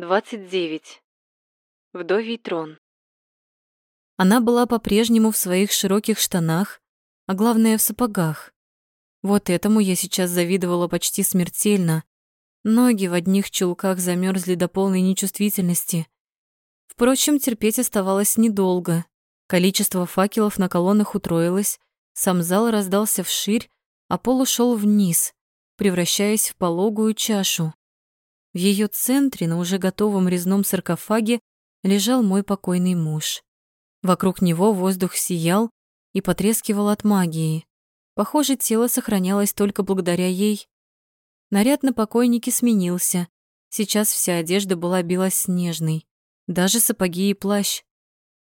29. Вдовий трон. Она была по-прежнему в своих широких штанах, а главное в сапогах. Вот этому я сейчас завидовала почти смертельно. Ноги в одних чулках замерзли до полной нечувствительности. Впрочем, терпеть оставалось недолго. Количество факелов на колоннах утроилось, сам зал раздался вширь, а пол ушел вниз, превращаясь в пологую чашу. В ее центре, на уже готовом резном саркофаге, лежал мой покойный муж. Вокруг него воздух сиял и потрескивал от магии. Похоже, тело сохранялось только благодаря ей. Наряд на покойнике сменился. Сейчас вся одежда была белоснежной, даже сапоги и плащ.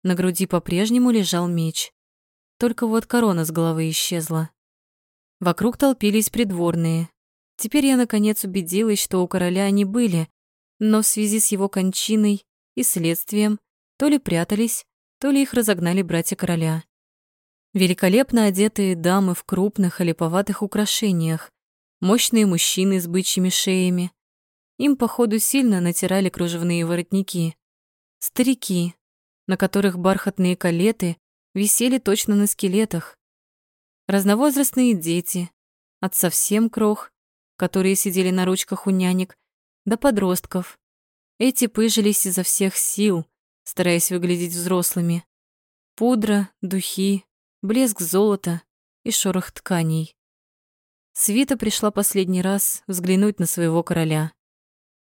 На груди по-прежнему лежал меч. Только вот корона с головы исчезла. Вокруг толпились придворные, Теперь я наконец убедилась, что у короля они были, но в связи с его кончиной и следствием то ли прятались, то ли их разогнали братья короля. Великолепно одетые дамы в крупных олиповатых украшениях, мощные мужчины с бычьими шеями. Им, походу, сильно натирали кружевные воротники. Старики, на которых бархатные калеты висели точно на скелетах. Разновозрастные дети, от совсем крох которые сидели на ручках у нянек, до подростков. Эти пыжились изо всех сил, стараясь выглядеть взрослыми. Пудра, духи, блеск золота и шорох тканей. Свита пришла последний раз взглянуть на своего короля.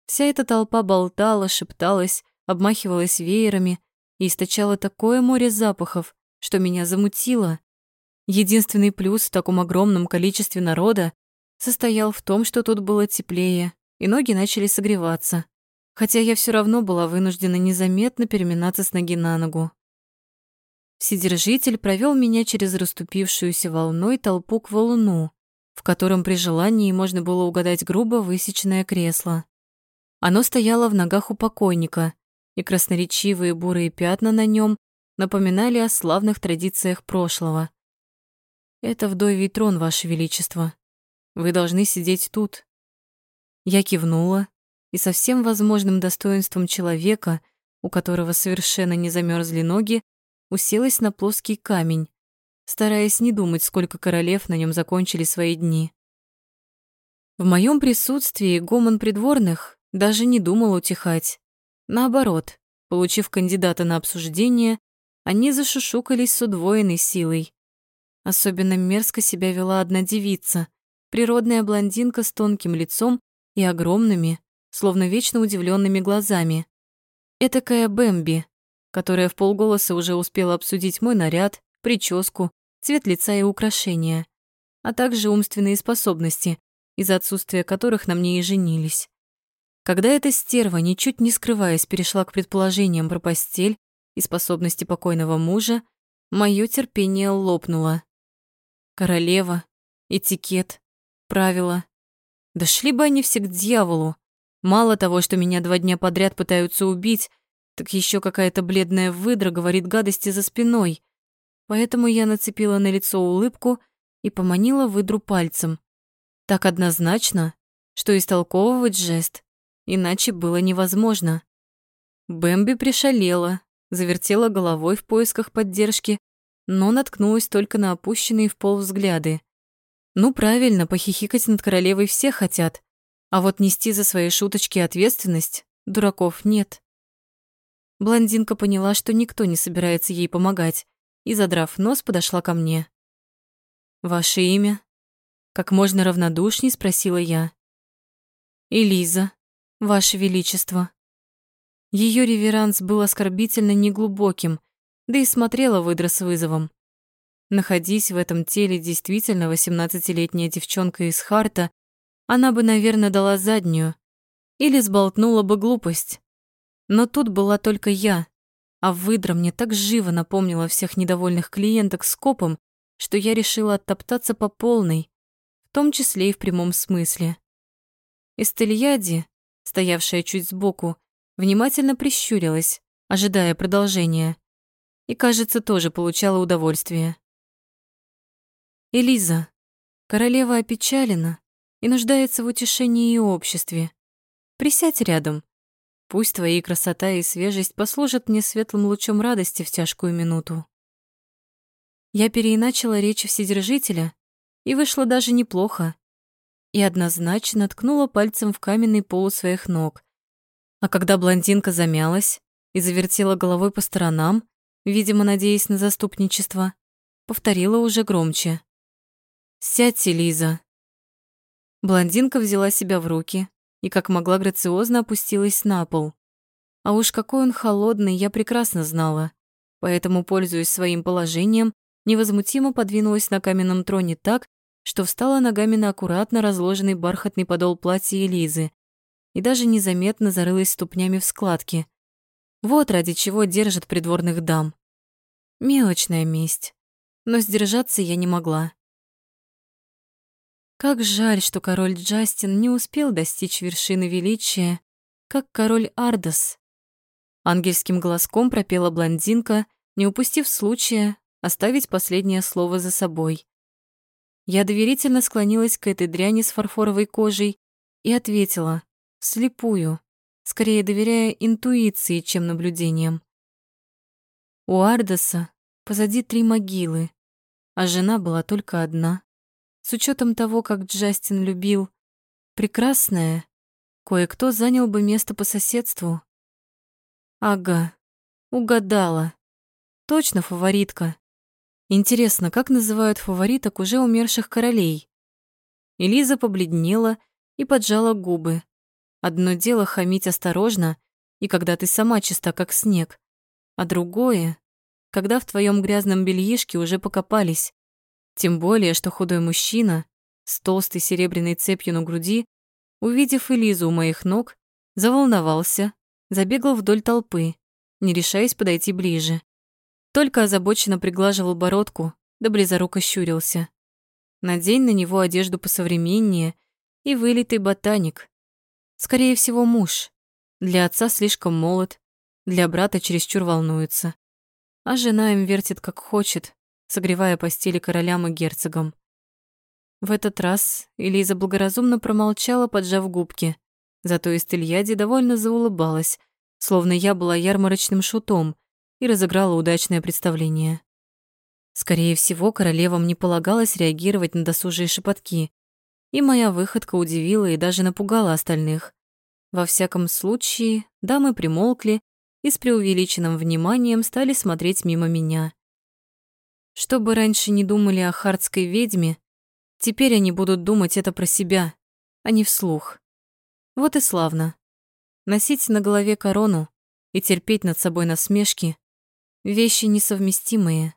Вся эта толпа болтала, шепталась, обмахивалась веерами и источала такое море запахов, что меня замутило. Единственный плюс в таком огромном количестве народа состоял в том, что тут было теплее, и ноги начали согреваться, хотя я все равно была вынуждена незаметно переминаться с ноги на ногу. Вседержитель провел меня через расступившуюся волной толпу к валуну, в котором при желании можно было угадать грубо высеченное кресло. Оно стояло в ногах у покойника, и красноречивые бурые пятна на нем напоминали о славных традициях прошлого. «Это вдовий трон, Ваше Величество», вы должны сидеть тут. Я кивнула и со всем возможным достоинством человека, у которого совершенно не замерзли ноги, уселась на плоский камень, стараясь не думать, сколько королев на нем закончили свои дни. В моем присутствии гомон придворных даже не думал утихать. Наоборот, получив кандидата на обсуждение, они зашушукались с удвоенной силой. Особенно мерзко себя вела одна девица, природная блондинка с тонким лицом и огромными, словно вечно удивленными глазами. Этакая Бэмби, которая в полголоса уже успела обсудить мой наряд, прическу, цвет лица и украшения, а также умственные способности, из-за отсутствия которых на мне и женились. Когда эта стерва, ничуть не скрываясь, перешла к предположениям про постель и способности покойного мужа, мое терпение лопнуло. Королева, этикет, правила. Да шли бы они все к дьяволу. Мало того, что меня два дня подряд пытаются убить, так еще какая-то бледная выдра говорит гадости за спиной. Поэтому я нацепила на лицо улыбку и поманила выдру пальцем. Так однозначно, что истолковывать жест иначе было невозможно. Бэмби пришалела, завертела головой в поисках поддержки, но наткнулась только на опущенные в пол взгляды. Ну, правильно, похихикать над королевой все хотят, а вот нести за свои шуточки ответственность дураков нет. Блондинка поняла, что никто не собирается ей помогать, и, задрав нос, подошла ко мне. «Ваше имя?» Как можно равнодушней спросила я. «Элиза, Ваше Величество». Ее реверанс был оскорбительно неглубоким, да и смотрела выдра с вызовом. Находись в этом теле действительно восемнадцатилетняя девчонка из Харта, она бы, наверное, дала заднюю или сболтнула бы глупость. Но тут была только я, а выдра мне так живо напомнила всех недовольных клиенток с копом, что я решила оттоптаться по полной, в том числе и в прямом смысле. Эстельяди, стоявшая чуть сбоку, внимательно прищурилась, ожидая продолжения, и, кажется, тоже получала удовольствие. Элиза, королева опечалена и нуждается в утешении и обществе. Присядь рядом. Пусть твои красота и свежесть послужат мне светлым лучом радости в тяжкую минуту. Я переиначила речь Вседержителя, и вышло даже неплохо, и однозначно ткнула пальцем в каменный пол у своих ног. А когда блондинка замялась и завертела головой по сторонам, видимо, надеясь на заступничество, повторила уже громче. «Сядьте, Лиза». Блондинка взяла себя в руки и как могла грациозно опустилась на пол. А уж какой он холодный, я прекрасно знала, поэтому, пользуясь своим положением, невозмутимо подвинулась на каменном троне так, что встала ногами на аккуратно разложенный бархатный подол платья Элизы и даже незаметно зарылась ступнями в складки. Вот ради чего держат придворных дам. Мелочная месть, но сдержаться я не могла. Как жаль, что король Джастин не успел достичь вершины величия, как король Ардас. Ангельским голоском пропела блондинка, не упустив случая оставить последнее слово за собой. Я доверительно склонилась к этой дряни с фарфоровой кожей и ответила, слепую, скорее доверяя интуиции, чем наблюдениям. У Ардаса позади три могилы, а жена была только одна. С учетом того, как Джастин любил, прекрасная, кое-кто занял бы место по соседству. Ага, угадала. Точно фаворитка. Интересно, как называют фавориток уже умерших королей? Элиза побледнела и поджала губы. Одно дело хамить осторожно, и когда ты сама чиста, как снег, а другое, когда в твоем грязном бельишке уже покопались. Тем более, что худой мужчина с толстой серебряной цепью на груди, увидев Элизу у моих ног, заволновался, забегал вдоль толпы, не решаясь подойти ближе. Только озабоченно приглаживал бородку, да близоруко щурился. Надень на него одежду посовременнее и вылитый ботаник. Скорее всего, муж. Для отца слишком молод, для брата чересчур волнуется. А жена им вертит как хочет, согревая постели королям и герцогам. В этот раз Элиза благоразумно промолчала, поджав губки. Зато Истельяди довольно заулыбалась, словно я была ярмарочным шутом, и разыграла удачное представление. Скорее всего, королевам не полагалось реагировать на досужие шепотки, и моя выходка удивила и даже напугала остальных. Во всяком случае, дамы примолкли и с преувеличенным вниманием стали смотреть мимо меня. Что бы раньше не думали о хардской ведьме, теперь они будут думать это про себя, а не вслух. Вот и славно. Носить на голове корону и терпеть над собой насмешки Вещи несовместимые.